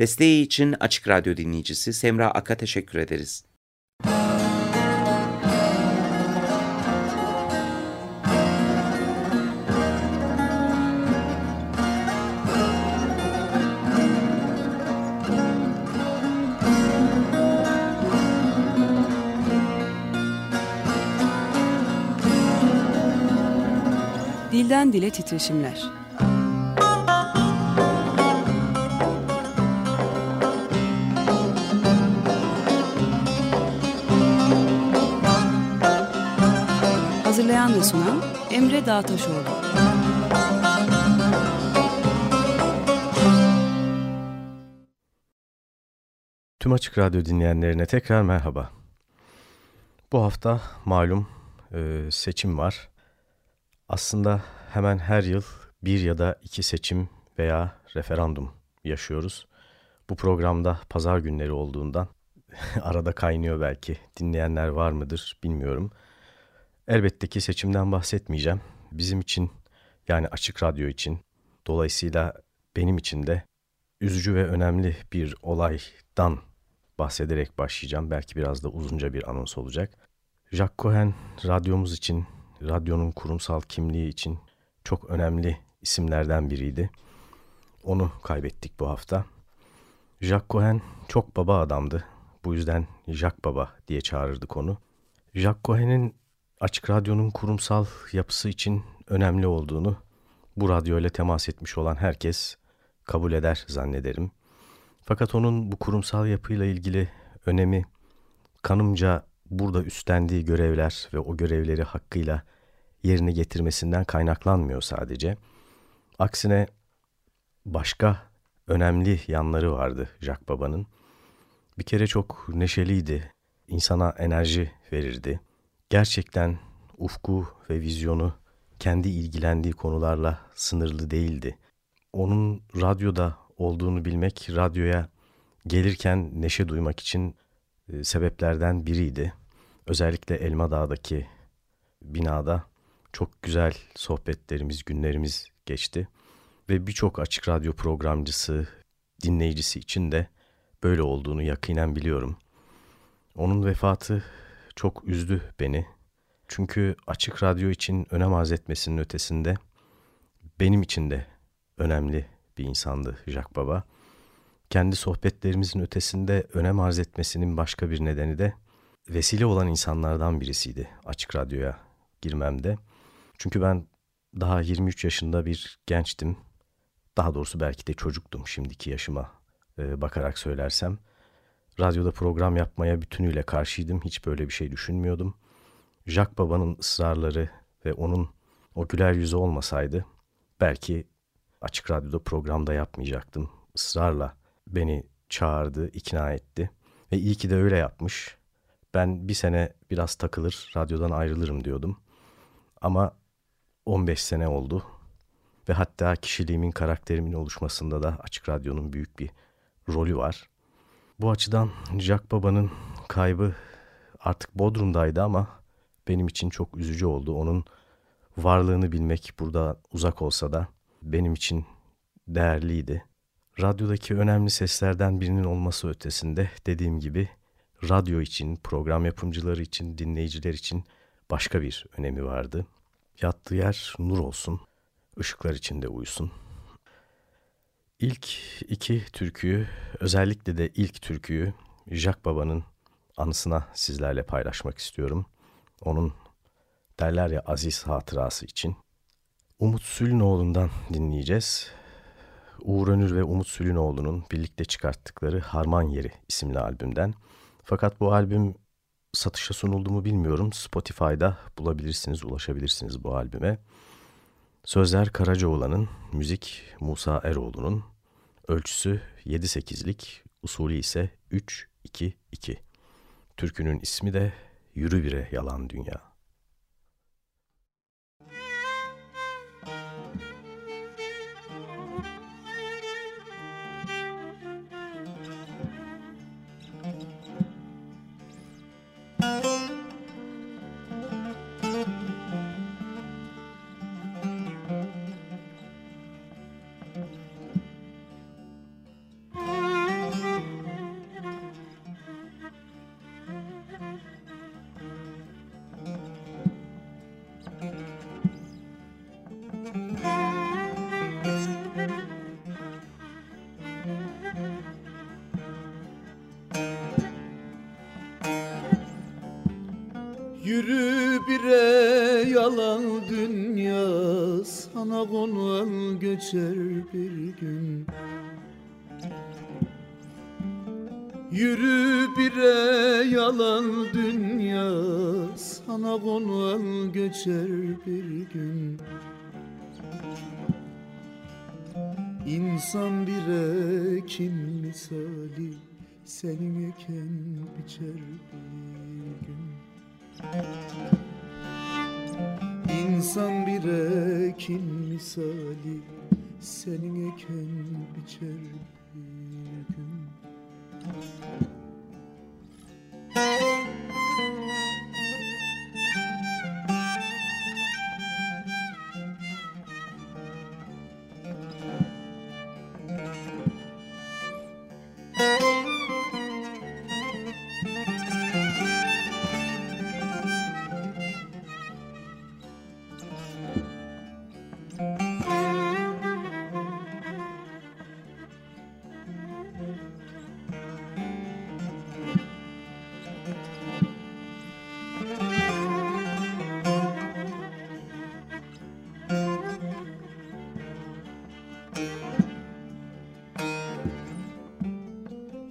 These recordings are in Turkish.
Desteği için Açık Radyo dinleyicisi Semra Ak'a teşekkür ederiz. Dilden Dile Titreşimler Hazırlayan ve sunan Emre Dağtaşoğlu. Tüm Açık Radyo dinleyenlerine tekrar merhaba. Bu hafta malum e, seçim var. Aslında hemen her yıl bir ya da iki seçim veya referandum yaşıyoruz. Bu programda pazar günleri olduğundan arada kaynıyor belki. Dinleyenler var mıdır bilmiyorum. Elbette ki seçimden bahsetmeyeceğim. Bizim için yani Açık Radyo için dolayısıyla benim için de üzücü ve önemli bir olaydan bahsederek başlayacağım. Belki biraz da uzunca bir anons olacak. Jack Cohen radyomuz için, radyonun kurumsal kimliği için çok önemli isimlerden biriydi. Onu kaybettik bu hafta. Jack Cohen çok baba adamdı. Bu yüzden Jack Baba diye çağırırdık onu. Jack Cohen'in Açık Radyo'nun kurumsal yapısı için önemli olduğunu bu radyo ile temas etmiş olan herkes kabul eder zannederim. Fakat onun bu kurumsal yapıyla ilgili önemi kanımca burada üstlendiği görevler ve o görevleri hakkıyla yerine getirmesinden kaynaklanmıyor sadece. Aksine başka önemli yanları vardı Jack Baba'nın. Bir kere çok neşeliydi, insana enerji verirdi gerçekten ufku ve vizyonu kendi ilgilendiği konularla sınırlı değildi. Onun radyoda olduğunu bilmek, radyoya gelirken neşe duymak için e, sebeplerden biriydi. Özellikle Elma Dağ'daki binada çok güzel sohbetlerimiz, günlerimiz geçti. Ve birçok açık radyo programcısı, dinleyicisi için de böyle olduğunu yakinen biliyorum. Onun vefatı çok üzdü beni. Çünkü açık radyo için önem arz etmesinin ötesinde benim için de önemli bir insandı Jack Baba. Kendi sohbetlerimizin ötesinde önem arz etmesinin başka bir nedeni de vesile olan insanlardan birisiydi açık radyoya girmemde. Çünkü ben daha 23 yaşında bir gençtim. Daha doğrusu belki de çocuktum şimdiki yaşıma e, bakarak söylersem. Radyoda program yapmaya bütünüyle karşıydım. Hiç böyle bir şey düşünmüyordum. Jack Baba'nın ısrarları ve onun o güler yüzü olmasaydı belki açık radyoda programda yapmayacaktım. Israrla beni çağırdı, ikna etti ve iyi ki de öyle yapmış. Ben bir sene biraz takılır, radyodan ayrılırım diyordum. Ama 15 sene oldu ve hatta kişiliğimin, karakterimin oluşmasında da Açık Radyo'nun büyük bir rolü var. Bu açıdan Jack Baba'nın kaybı artık Bodrum'daydı ama benim için çok üzücü oldu. Onun varlığını bilmek burada uzak olsa da benim için değerliydi. Radyodaki önemli seslerden birinin olması ötesinde dediğim gibi radyo için, program yapımcıları için, dinleyiciler için başka bir önemi vardı. Yattığı yer nur olsun, ışıklar içinde uyusun. İlk iki türküyü, özellikle de ilk türküyü Jack Baba'nın anısına sizlerle paylaşmak istiyorum. Onun derler ya aziz hatırası için. Umut Sülünoğlu'ndan dinleyeceğiz. Uğur Önür ve Umut Sülünoğlu'nun birlikte çıkarttıkları Harman Yeri isimli albümden. Fakat bu albüm satışa sunuldu mu bilmiyorum. Spotify'da bulabilirsiniz, ulaşabilirsiniz bu albüme. Sözler Karacaoğlan'ın, müzik Musa Eroğlu'nun, ölçüsü 7-8'lik, usulü ise 3-2-2. Türkünün ismi de Yürü Bire Yalan Dünya. Sana konan göçer bir gün. Yürü bire yalan dünya Sana konan göçer bir gün. İnsan bire kim misali Senin eken biçer bir gün İnsan bir ekin misali Senin eken biçer bir gün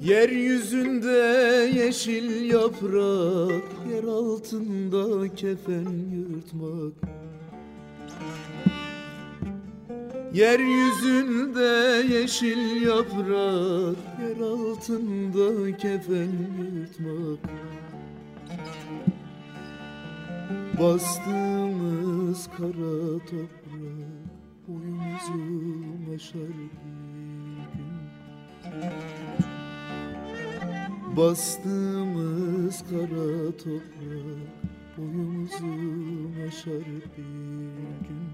Yeryüzünde yeşil yaprak Yer altında kefen yırtmak. Yeryüzünde yeşil yaprak Yer altında kefen yırtmak. Bastığımız kara toprak Boyumuzu aşar Bastığımız kara toprak boyumuzu aşar bir gün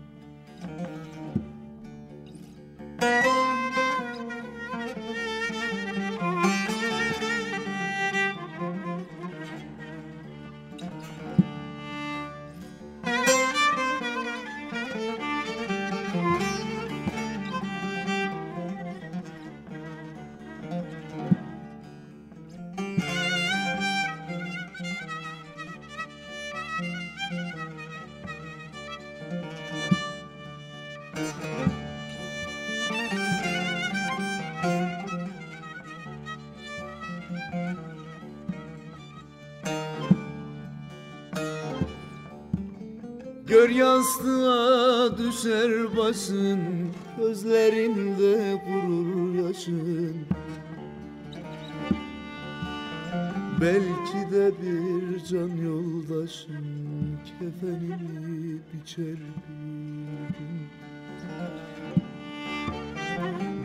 Gün.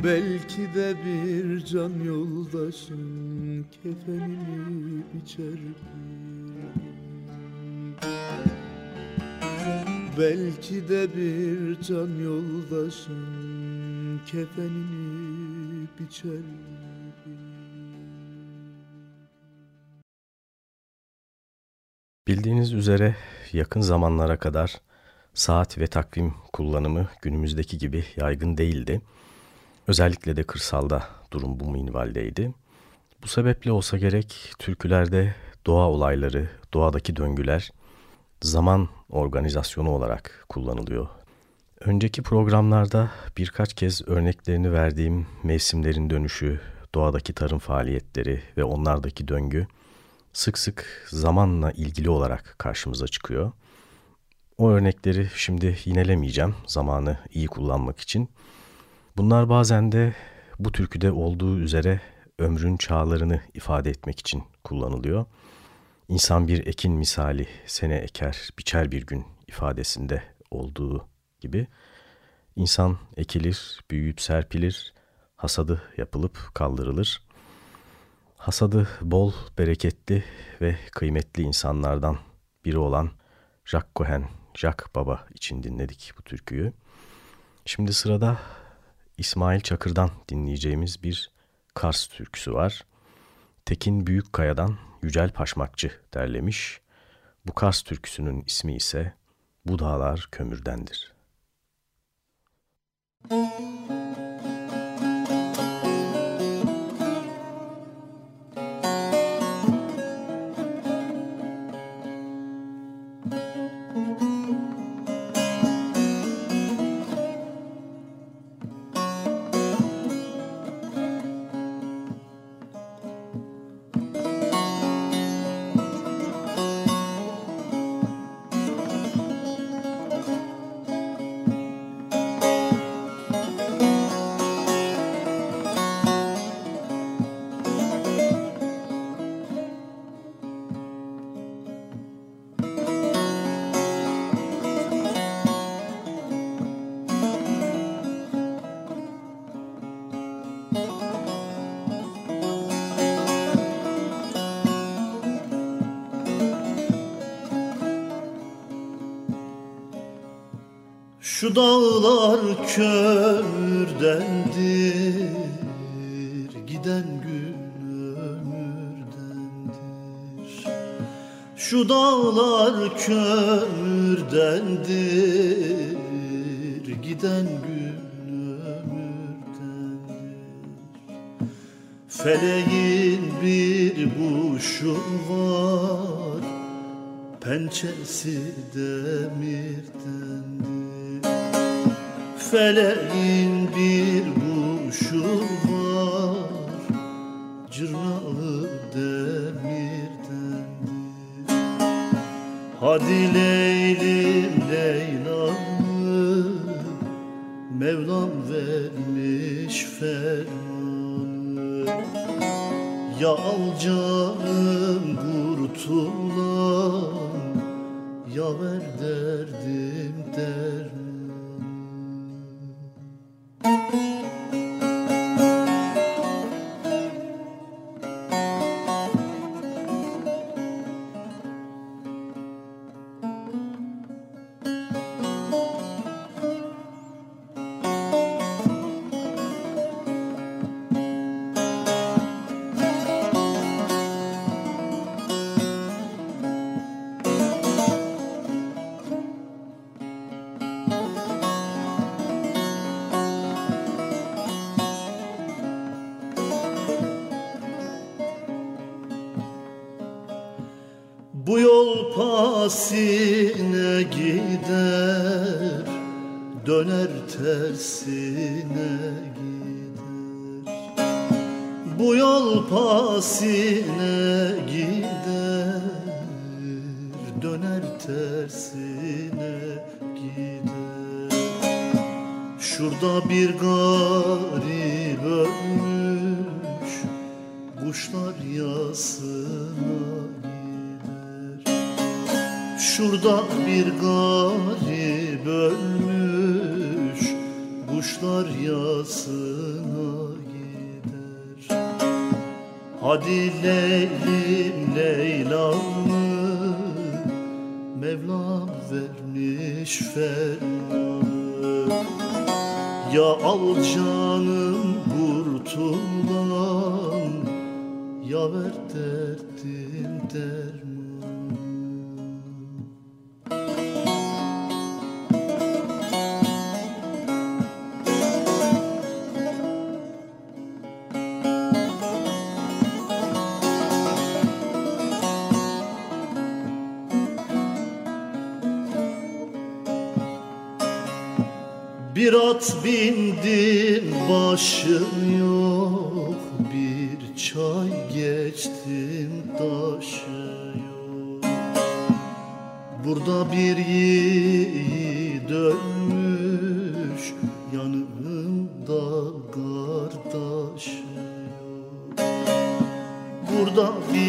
Belki de bir can yoldaşın Kefenini biçer bir gün. Belki de bir can yoldaşın kefenini biçer Bildiğiniz üzere yakın zamanlara kadar saat ve takvim kullanımı günümüzdeki gibi yaygın değildi. Özellikle de kırsalda durum bu minvaldeydi. Bu sebeple olsa gerek türkülerde doğa olayları, doğadaki döngüler zaman organizasyonu olarak kullanılıyor. Önceki programlarda birkaç kez örneklerini verdiğim mevsimlerin dönüşü, doğadaki tarım faaliyetleri ve onlardaki döngü sık sık zamanla ilgili olarak karşımıza çıkıyor. O örnekleri şimdi yinelemeyeceğim zamanı iyi kullanmak için. Bunlar bazen de bu türküde olduğu üzere ömrün çağlarını ifade etmek için kullanılıyor. İnsan bir ekin misali sene eker, biçer bir gün ifadesinde olduğu gibi insan ekilir, büyüyüp serpilir, hasadı yapılıp kaldırılır. Hasadı bol, bereketli ve kıymetli insanlardan biri olan Jack Cohen, Jack Baba için dinledik bu türküyü. Şimdi sırada İsmail Çakır'dan dinleyeceğimiz bir Kars türküsü var. Tekin Büyükkaya'dan Yücel Paşmakçı derlemiş. Bu Kars türküsünün ismi ise Bu Dağlar Kömürdendir. Müzik Şu dağlar kördendir Giden gün ömürdendir. Şu dağlar kördendir Giden gün ömürdendir. Feleğin bir kuşu var Pençesi demirdendir Feleğin pasine gider Döner tersine gider. Bu yol pasine Kardeş yok Burada bir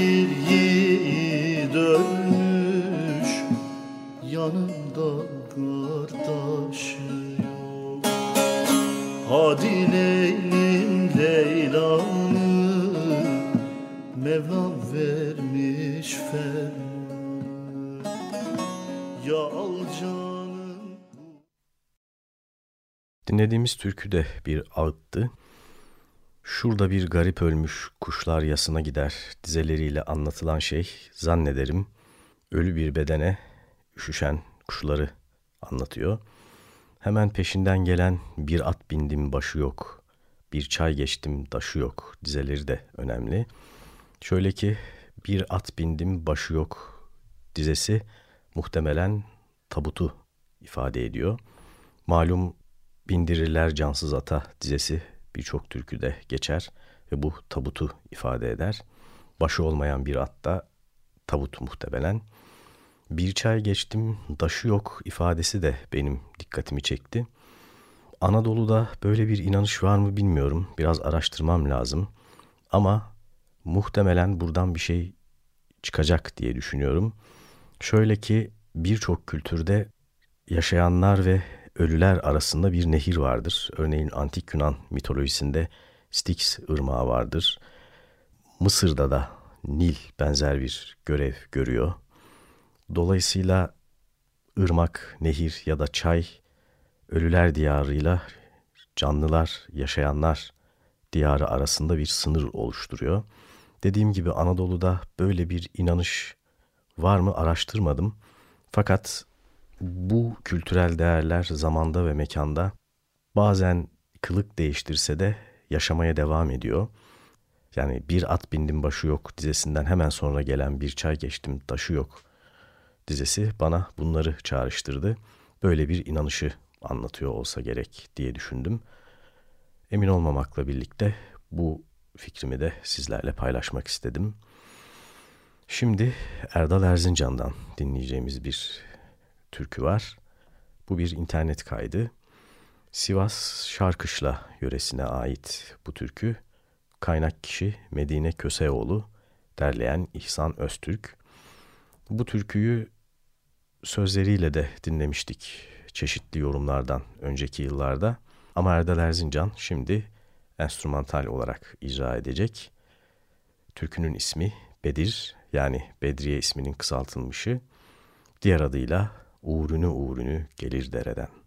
Dinlediğimiz türkü de bir ağıttı. Şurada bir garip ölmüş kuşlar yasına gider dizeleriyle anlatılan şey zannederim ölü bir bedene üşüşen kuşları anlatıyor. Hemen peşinden gelen bir at bindim başı yok, bir çay geçtim taşı yok dizeleri de önemli. Şöyle ki bir at bindim başı yok dizesi muhtemelen tabutu ifade ediyor. Malum bindirirler cansız ata dizesi birçok türküde geçer ve bu tabutu ifade eder. Başı olmayan bir at da tabut muhtemelen. Bir çay geçtim, daşı yok ifadesi de benim dikkatimi çekti. Anadolu'da böyle bir inanış var mı bilmiyorum. Biraz araştırmam lazım. Ama muhtemelen buradan bir şey çıkacak diye düşünüyorum. Şöyle ki birçok kültürde yaşayanlar ve ölüler arasında bir nehir vardır. Örneğin antik Yunan mitolojisinde Styx ırmağı vardır. Mısır'da da Nil benzer bir görev görüyor. Dolayısıyla ırmak, nehir ya da çay ölüler diyarıyla canlılar, yaşayanlar diyarı arasında bir sınır oluşturuyor. Dediğim gibi Anadolu'da böyle bir inanış var mı araştırmadım. Fakat bu kültürel değerler zamanda ve mekanda bazen kılık değiştirse de yaşamaya devam ediyor. Yani bir at bindim başı yok dizesinden hemen sonra gelen bir çay geçtim taşı yok dizesi bana bunları çağrıştırdı. Böyle bir inanışı anlatıyor olsa gerek diye düşündüm. Emin olmamakla birlikte bu fikrimi de sizlerle paylaşmak istedim. Şimdi Erdal Erzincan'dan dinleyeceğimiz bir türkü var. Bu bir internet kaydı. Sivas Şarkışla yöresine ait bu türkü. Kaynak kişi Medine Köseoğlu, derleyen İhsan Öztürk. Bu türküyü sözleriyle de dinlemiştik çeşitli yorumlardan önceki yıllarda. Ama Erdal Erzincan şimdi enstrümantal olarak icra edecek. Türkünün ismi Bedir yani Bedriye isminin kısaltılmışı. Diğer adıyla Uğrünü Uğrünü Gelir Dereden.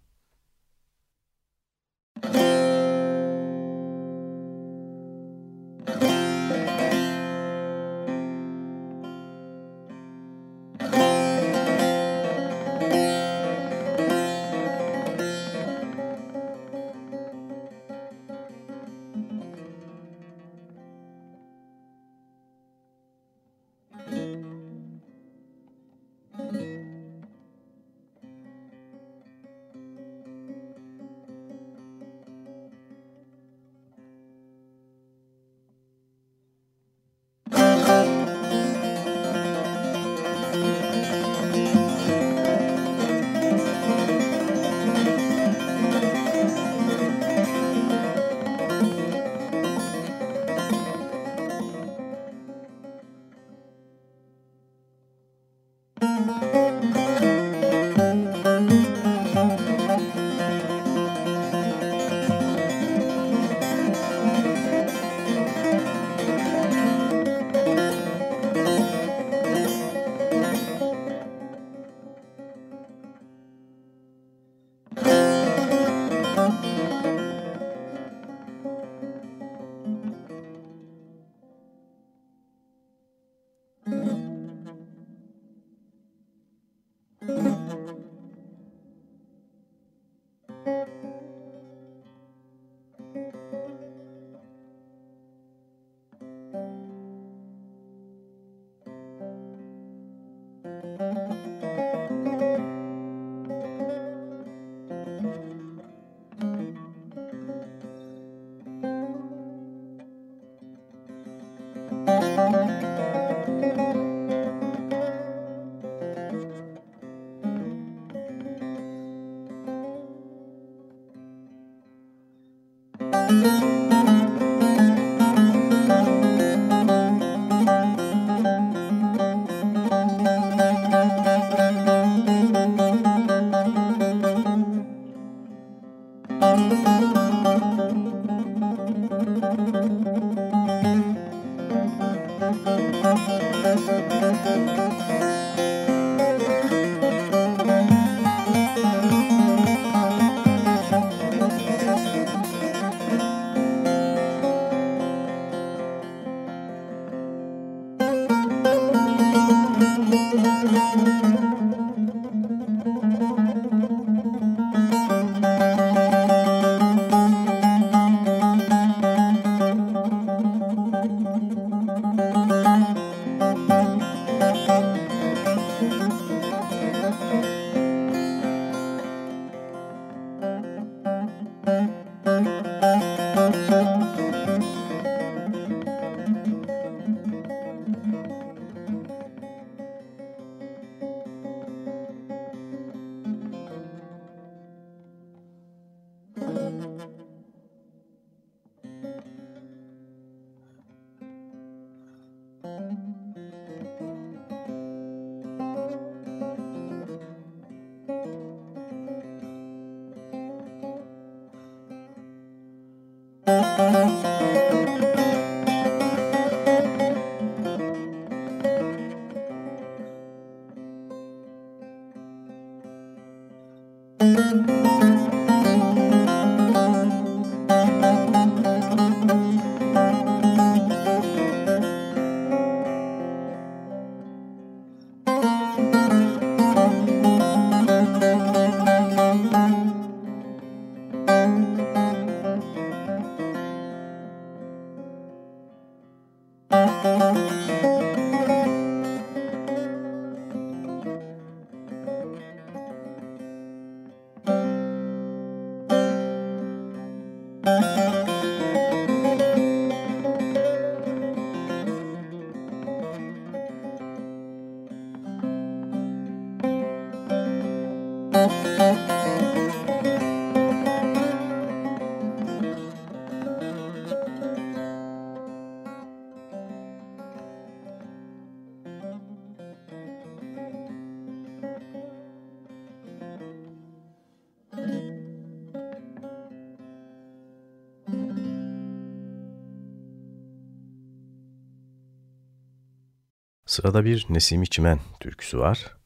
Sırada bir Nesimi Çimen türküsü var.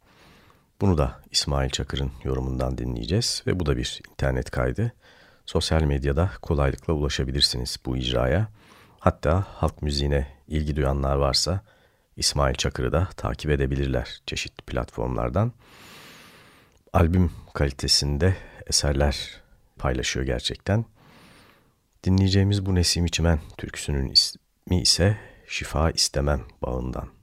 Bunu da İsmail Çakır'ın yorumundan dinleyeceğiz ve bu da bir internet kaydı. Sosyal medyada kolaylıkla ulaşabilirsiniz bu icraya. Hatta halk müziğine ilgi duyanlar varsa İsmail Çakır'ı da takip edebilirler çeşitli platformlardan. Albüm kalitesinde eserler paylaşıyor gerçekten. Dinleyeceğimiz bu Nesim İçimen türküsünün ismi ise Şifa İstemem bağından.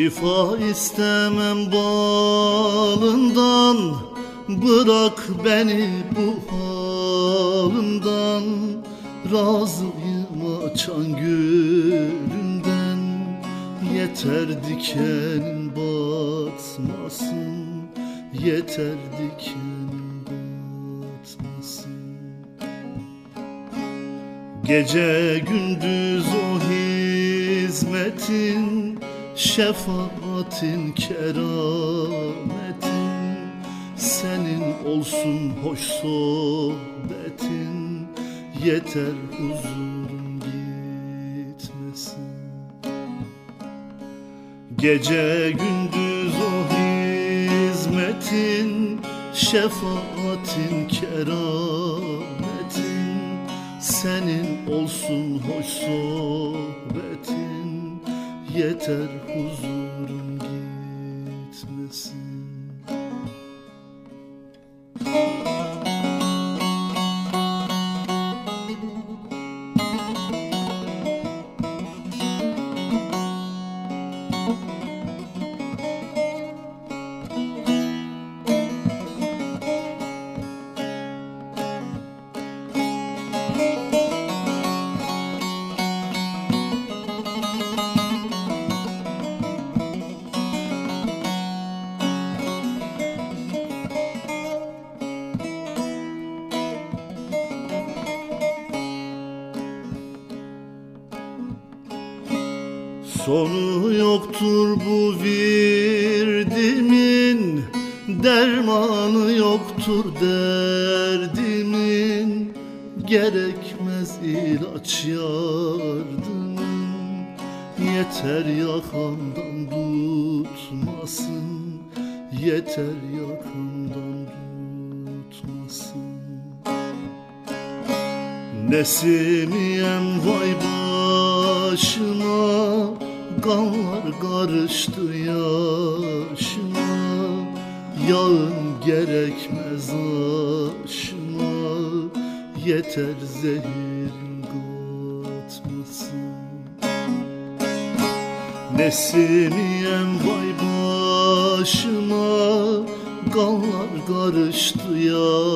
Şifa istemem balından Bırak beni bu halımdan Razıyım açan gülünden Yeter dikenin batmasın. Yeter dikenin batmasın. Gece gündüz o hizmetin Şefaatin kerametin Senin olsun hoş sohbetin. Yeter huzurun gitmesin. Gece gündüz o hizmetin Şefaatin kerametin. Senin olsun hoş sohbetin yeter huzurum Sonu yoktur bu virdimin Dermanı yoktur derdimin. Gerekmez ilaç yardımın Yeter yakamdan tutmasın Yeter yakamdan tutmasın. Nesimiyem vay başıma Kanlar karıştı yaşıma Yağın gerekmez aşıma. Yeter zehirin katmasın Nesimiyem vay başıma? Kanlar karıştı yaşıma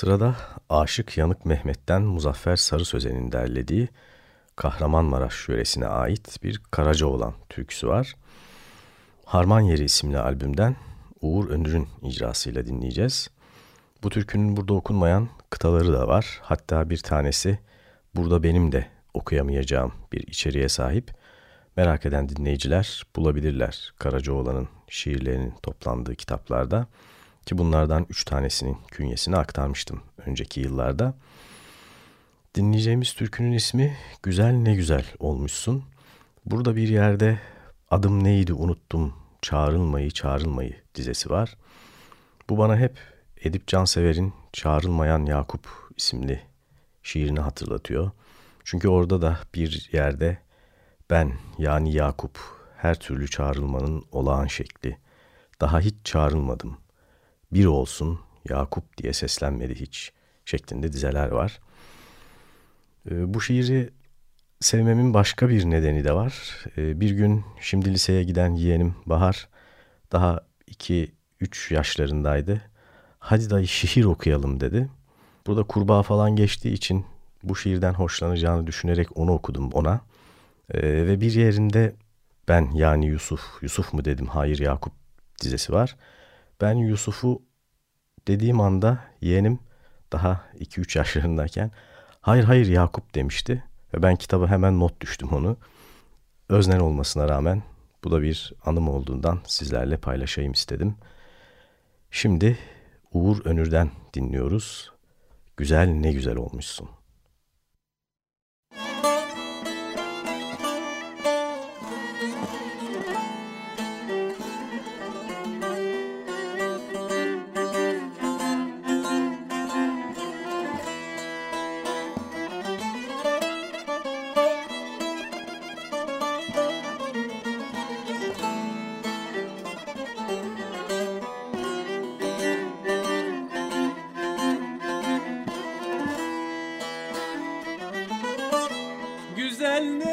Sırada Aşık Yanık Mehmet'ten Muzaffer Sarı Sözen'in derlediği Kahramanmaraş yöresine ait bir Karacaoğlan türküsü var. Harman Yeri isimli albümden Uğur Önür'ün icrasıyla dinleyeceğiz. Bu türkünün burada okunmayan kıtaları da var. Hatta bir tanesi burada benim de okuyamayacağım bir içeriğe sahip. Merak eden dinleyiciler bulabilirler Karacaoğlan'ın şiirlerinin toplandığı kitaplarda. Ki bunlardan üç tanesinin künyesini aktarmıştım önceki yıllarda. Dinleyeceğimiz türkünün ismi Güzel Ne Güzel Olmuşsun. Burada bir yerde adım neydi unuttum çağrılmayı çağrılmayı dizesi var. Bu bana hep Edip Cansever'in Çağrılmayan Yakup isimli şiirini hatırlatıyor. Çünkü orada da bir yerde ben yani Yakup her türlü çağrılmanın olağan şekli. Daha hiç çağrılmadım. Bir olsun Yakup diye seslenmedi hiç şeklinde dizeler var. Ee, bu şiiri sevmemin başka bir nedeni de var. Ee, bir gün şimdi liseye giden yeğenim Bahar daha 2-3 yaşlarındaydı. Hadi dayı şiir okuyalım dedi. Burada kurbağa falan geçtiği için bu şiirden hoşlanacağını düşünerek onu okudum ona. Ee, ve bir yerinde ben yani Yusuf, Yusuf mu dedim hayır Yakup dizesi var. Ben Yusuf'u dediğim anda yeğenim daha 2-3 yaşlarındayken hayır hayır Yakup demişti. Ve ben kitaba hemen not düştüm onu. Öznel olmasına rağmen bu da bir anım olduğundan sizlerle paylaşayım istedim. Şimdi Uğur Önür'den dinliyoruz. Güzel ne güzel olmuşsun. Mendilim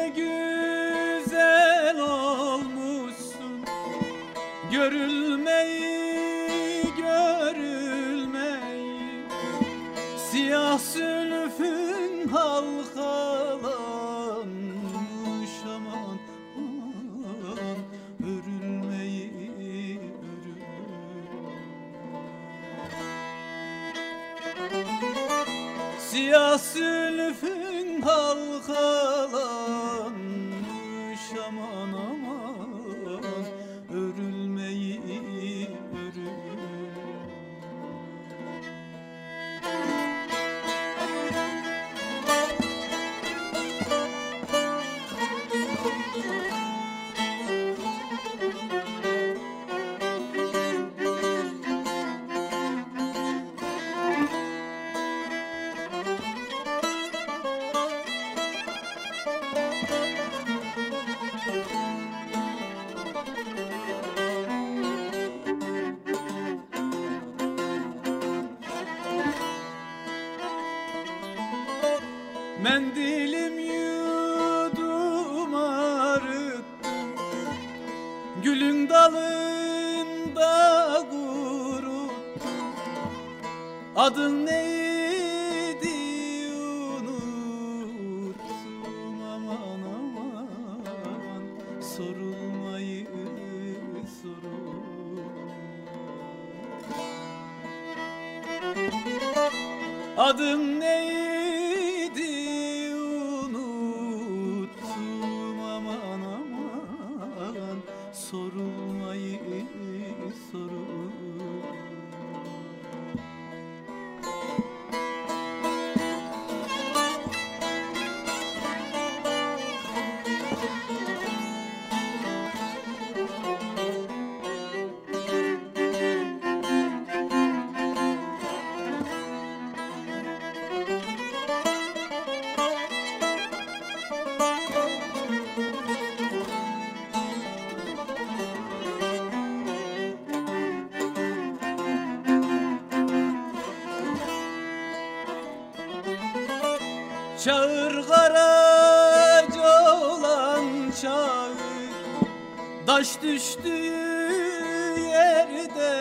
düştüğü yerde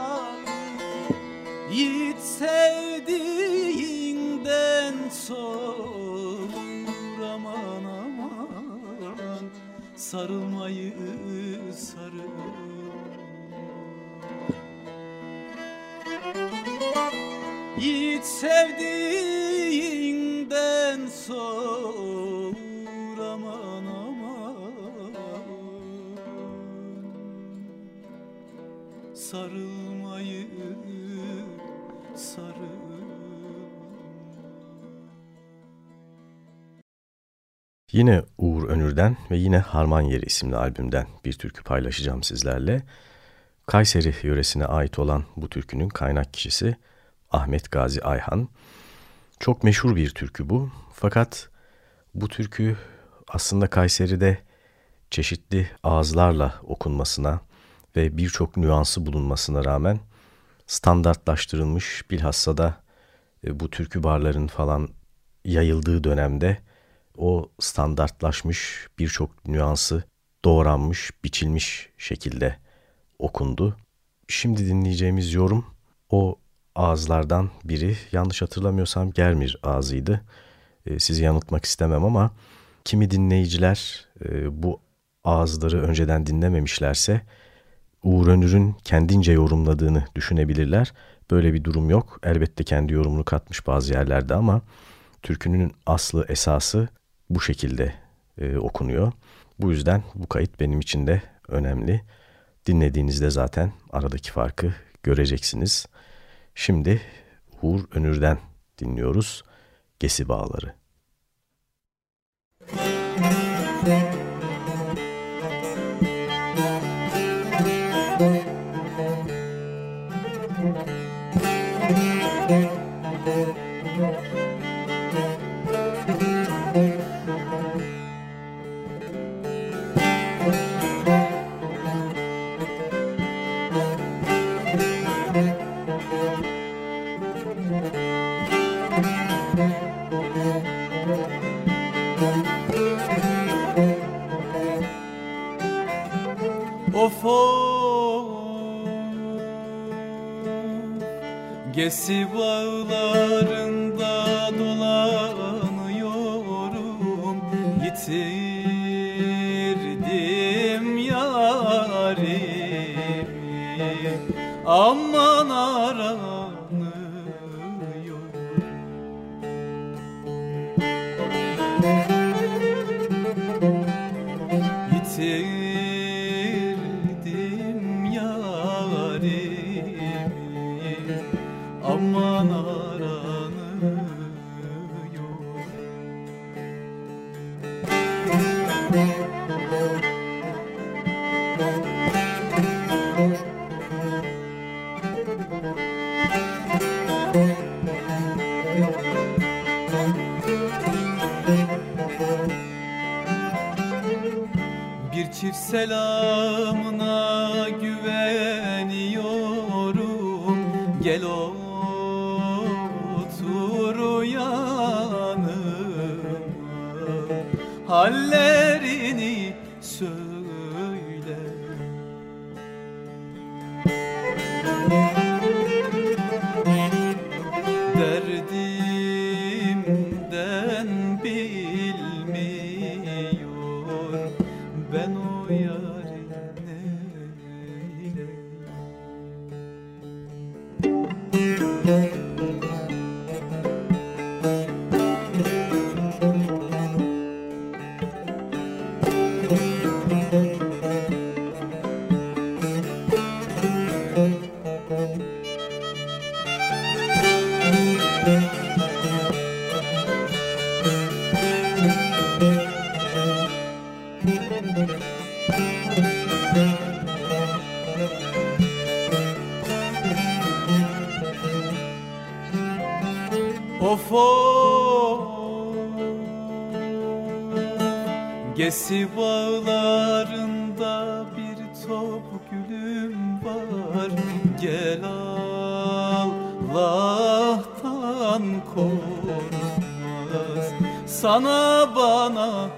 ağır Yiğit sevdiğinden sor Aman aman sarılmayı sarıl Yiğit sevdiğin Yine Uğur Önür'den ve yine Harman Yeri isimli albümden bir türkü paylaşacağım sizlerle. Kayseri yöresine ait olan bu türkünün kaynak kişisi Ahmet Gazi Ayhan. Çok meşhur bir türkü bu. Fakat bu türkü aslında Kayseri'de çeşitli ağızlarla okunmasına ve birçok nüansı bulunmasına rağmen standartlaştırılmış bilhassa da e, bu türkü barların falan yayıldığı dönemde o standartlaşmış birçok nüansı doğranmış, biçilmiş şekilde okundu. Şimdi dinleyeceğimiz yorum o ağızlardan biri. Yanlış hatırlamıyorsam Germir ağzıydı. E, sizi yanıltmak istemem ama kimi dinleyiciler e, bu ağızları önceden dinlememişlerse Uğur Önür'ün kendince yorumladığını düşünebilirler. Böyle bir durum yok. Elbette kendi yorumunu katmış bazı yerlerde ama türkünün aslı esası bu şekilde e, okunuyor. Bu yüzden bu kayıt benim için de önemli. Dinlediğinizde zaten aradaki farkı göreceksiniz. Şimdi Uğur Önür'den dinliyoruz. Gesi Bağları. Of of. Gesi bağlarında dolanıyorum. Yitirdim yarimi. Aman aranıyor Gesi bağlarında bir top gülüm var. Gel Allah'tan korkmaz. Sana bana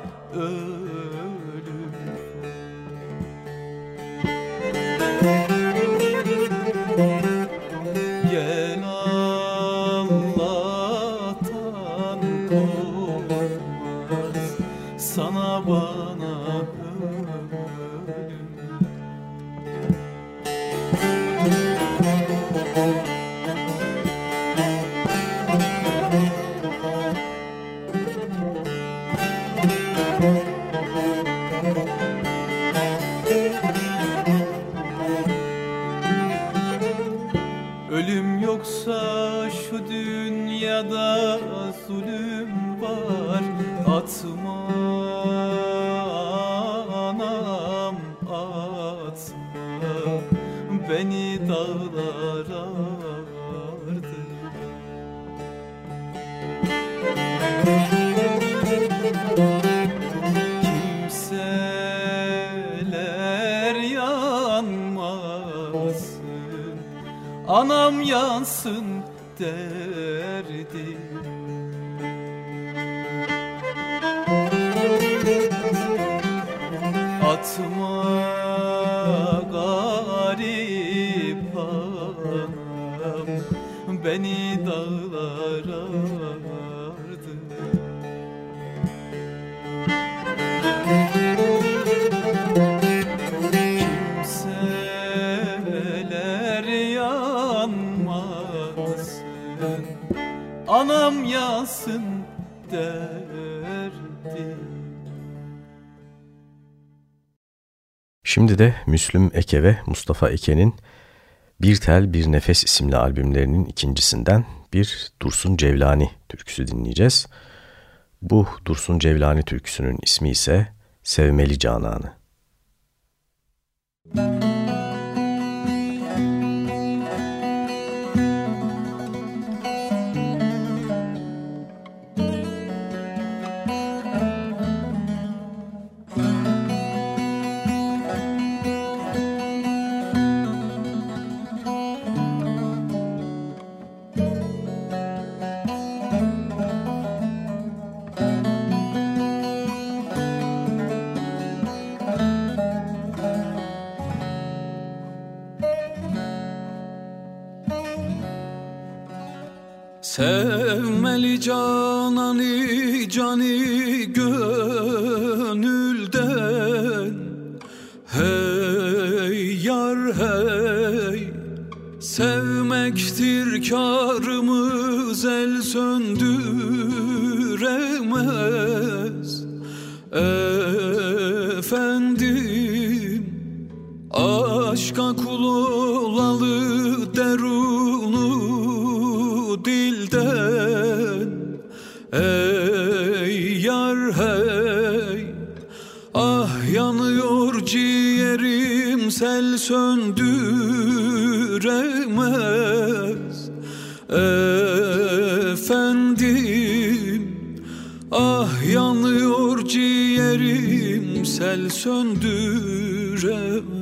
dünyada zulüm var. Atma anam atma beni dağlara Kimseler yanmasın. Anam yansın der Atma garip anam Beni dağlara ardı Kimseler yanmasın Anam yansın derdim Şimdi de Müslüm Eke ve Mustafa Eke'nin Bir Tel Bir Nefes isimli albümlerinin ikincisinden bir Dursun Cevlani türküsü dinleyeceğiz. Bu Dursun Cevlani türküsünün ismi ise Sevmeli Cananı. Sevmeli hey. Ah yanıyor ciğerim sel söndüremez Efendim Ah yanıyor ciğerim sel söndüremez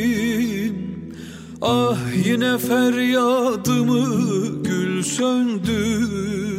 Efendim Ah yine feryadımı gül söndüremez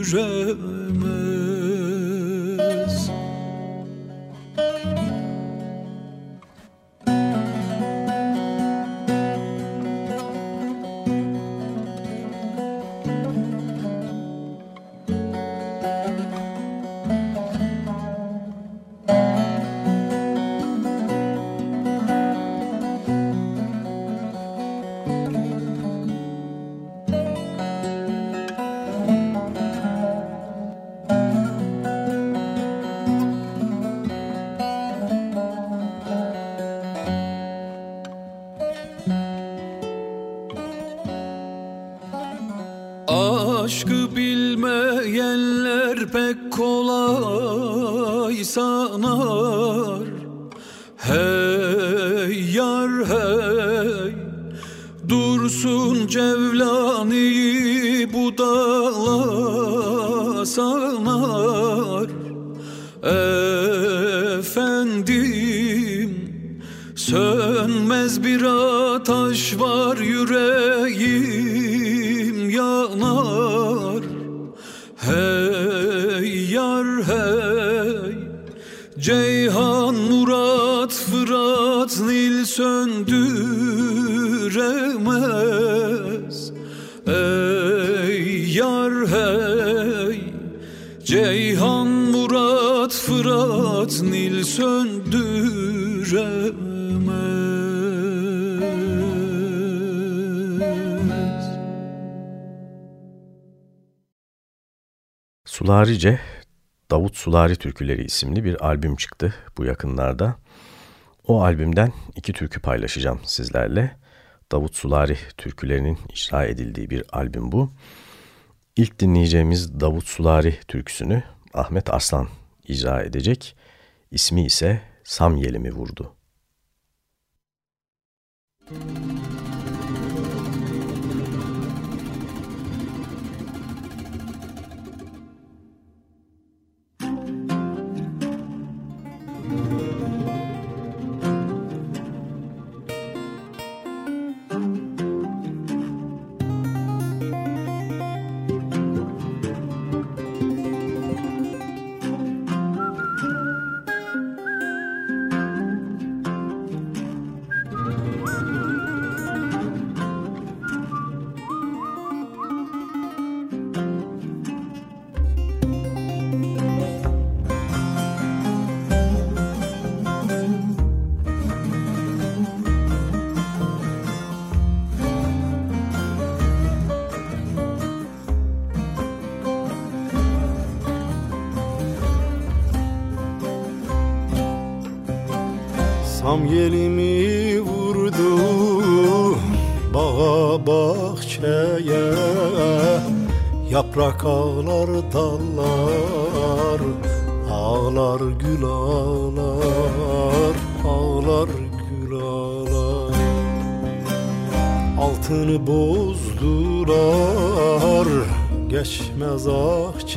Sularice, Davut Sulari Türküleri isimli bir albüm çıktı bu yakınlarda. O albümden iki türkü paylaşacağım sizlerle. Davut Sulari türkülerinin icra edildiği bir albüm bu. İlk dinleyeceğimiz Davut Sulari türküsünü Ahmet Arslan icra edecek. İsmi ise Sam Yelimi Vurdu. Müzik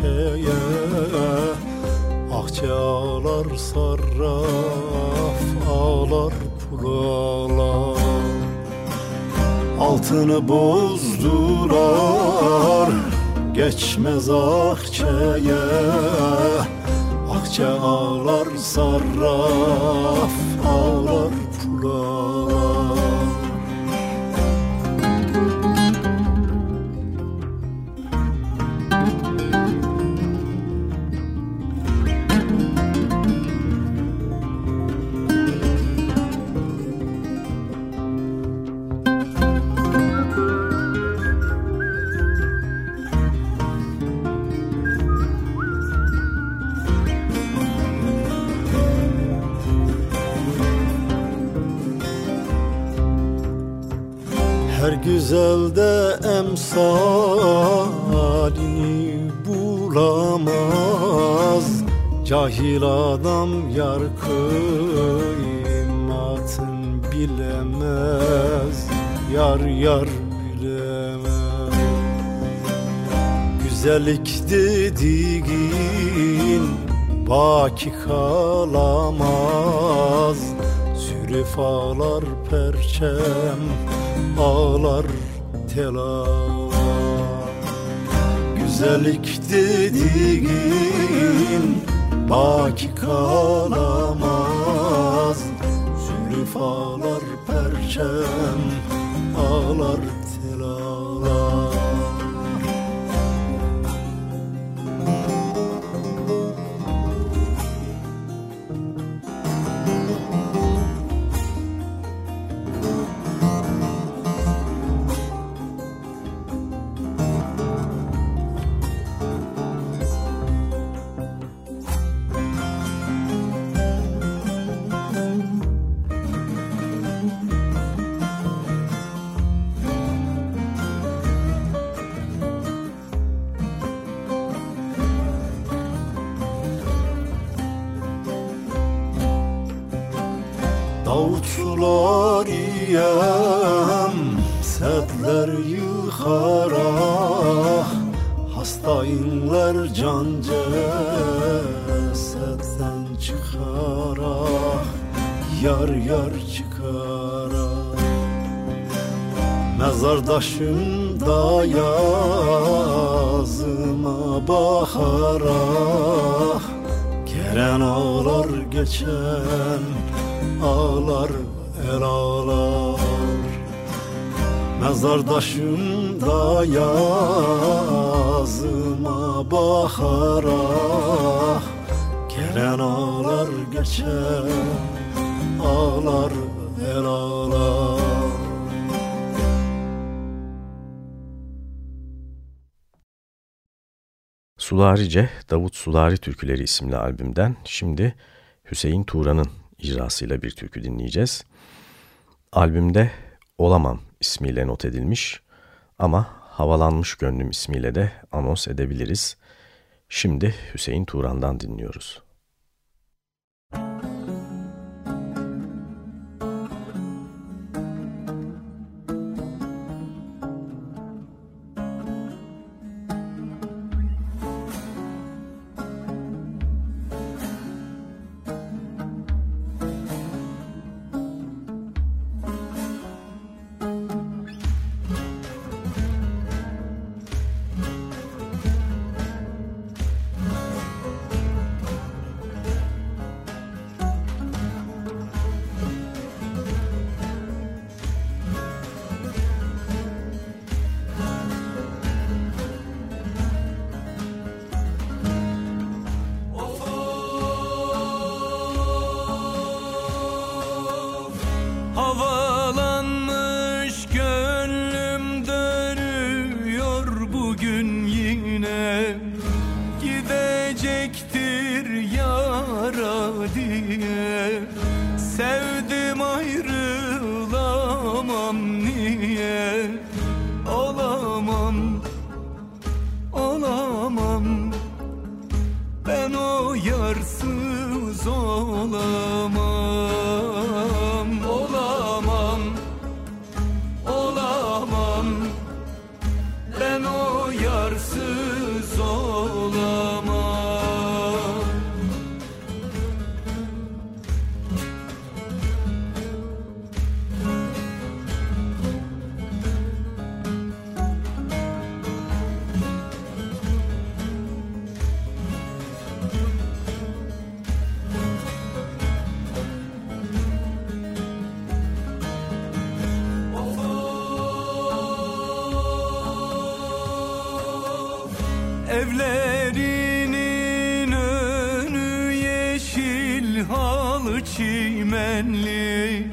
Ahçeye Ahçe ağlar sarraf ağlar pul ağlar Altını bozdular geçmez ahçeye Ahçe ağlar sarraf ağlar pul emsalini bulamaz. Cahil adam yar kıymatın bilemez. Yar yar bilemez. Güzellik dediğin baki kalamaz. Sürüf ağlar perçem ağlar tel Güzellik dediğin baki kalamaz. Zülüf ağlar perçem ağlar Mezardaşımda yazıma bakara Gelen ağlar geçen ağlar el ağlar. Mezardaşımda yazıma bakara Gelen ağlar geçen ağlar Sularice Davut Sulari Türküleri isimli albümden şimdi Hüseyin Turan'ın icrasıyla bir türkü dinleyeceğiz. Albümde Olamam ismiyle not edilmiş ama Havalanmış Gönlüm ismiyle de anons edebiliriz. Şimdi Hüseyin Turan'dan dinliyoruz. Evlerinin önü yeşil halı çimenli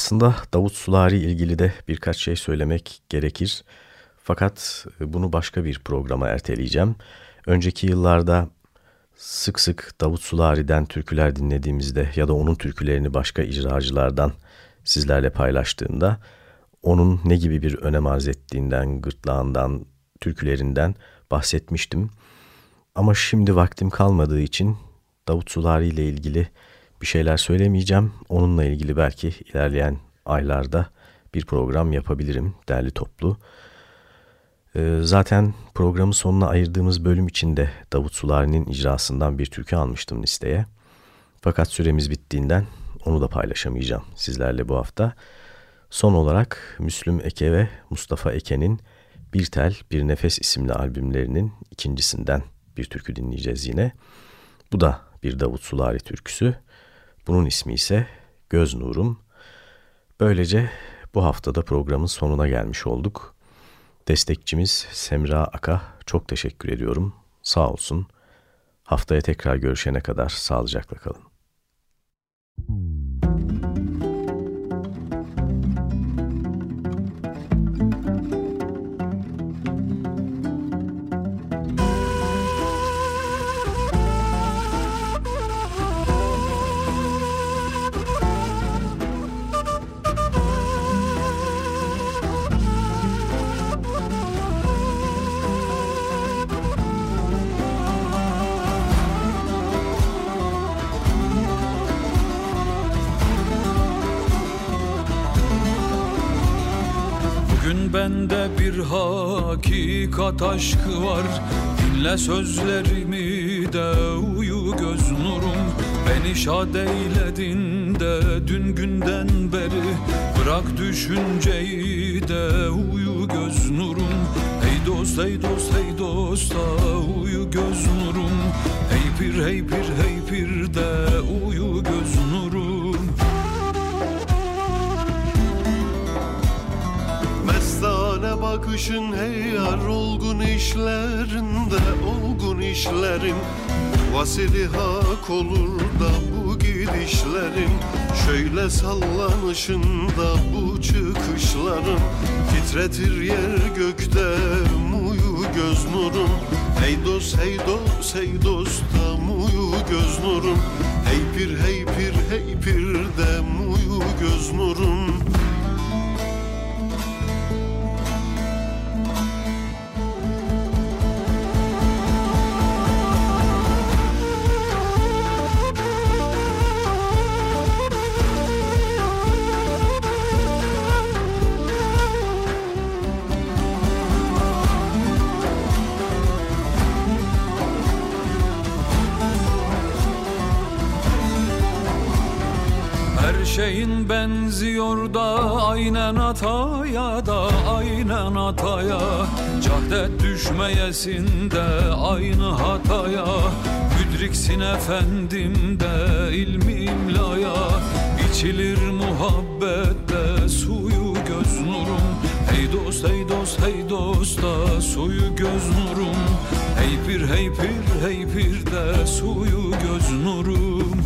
Aslında Davut Sulari ilgili de birkaç şey söylemek gerekir. Fakat bunu başka bir programa erteleyeceğim. Önceki yıllarda sık sık Davut Sulari'den türküler dinlediğimizde ya da onun türkülerini başka icracılardan sizlerle paylaştığımda onun ne gibi bir önem arz ettiğinden, gırtlağından, türkülerinden bahsetmiştim. Ama şimdi vaktim kalmadığı için Davut Sulari ile ilgili bir şeyler söylemeyeceğim. Onunla ilgili belki ilerleyen aylarda bir program yapabilirim derli toplu. Ee, zaten programın sonuna ayırdığımız bölüm içinde Davut Sulari'nin icrasından bir türkü almıştım listeye. Fakat süremiz bittiğinden onu da paylaşamayacağım sizlerle bu hafta. Son olarak Müslüm Eke ve Mustafa Eke'nin Bir Tel Bir Nefes isimli albümlerinin ikincisinden bir türkü dinleyeceğiz yine. Bu da bir Davut Sulari türküsü. Bunun ismi ise Göz Nurum. Böylece bu haftada programın sonuna gelmiş olduk. Destekçimiz Semra Aka çok teşekkür ediyorum. Sağ olsun. Haftaya tekrar görüşene kadar sağlıcakla kalın. Bende bir hakikat aşkı var. Dinle sözlerimi de uyu göz nurum. Beni şad eyledin de dün günden beri. Bırak düşünceyi de uyu göz nurum. Hey dost hey dost hey dost da uyu göz nurum. Hey pir hey pir hey pir de uyu göz nurum Bakışın hey yar olgun işlerinde olgun işlerin. Vasili hak olur da bu gidişlerin. Şöyle sallanışında bu çıkışların. Titretir yer gökte muyu göz nurum Hey dost hey dost hey dost da muyu göz nurum Hey pir hey pir hey pir de muyu göz nurum benziyor da aynen hataya da aynen hataya Cahdet düşmeyesin de aynı hataya. Müdriksin efendim de ilmi imlaya İçilir muhabbette suyu göz nurum. Hey dost hey dost hey dost da suyu göz nurum. Hey pir hey pir hey pir de suyu göz nurum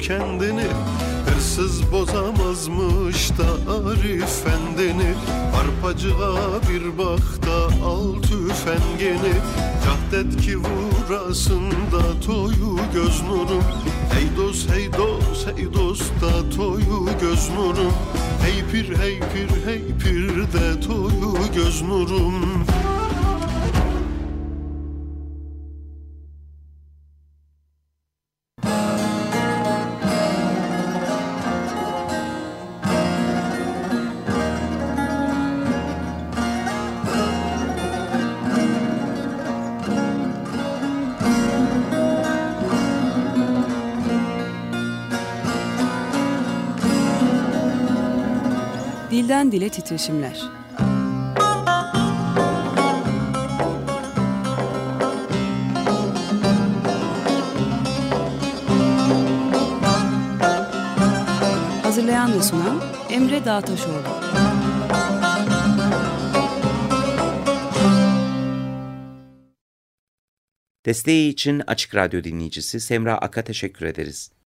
kendini Hırsız bozamazmış da Arif Efendi'ni. Arpacığa bir bak da al tüfengeni Cahdet ki vurasın da toyu göz nurum Hey dost hey dost hey dost da toyu göz nurum Hey pir hey pir hey pir de toyu göz nurum Dilden dile titreşimler. Hazırlayan ve sunan Emre Dağtaşoğlu. Desteği için Açık Radyo dinleyicisi Semra Ak'a teşekkür ederiz.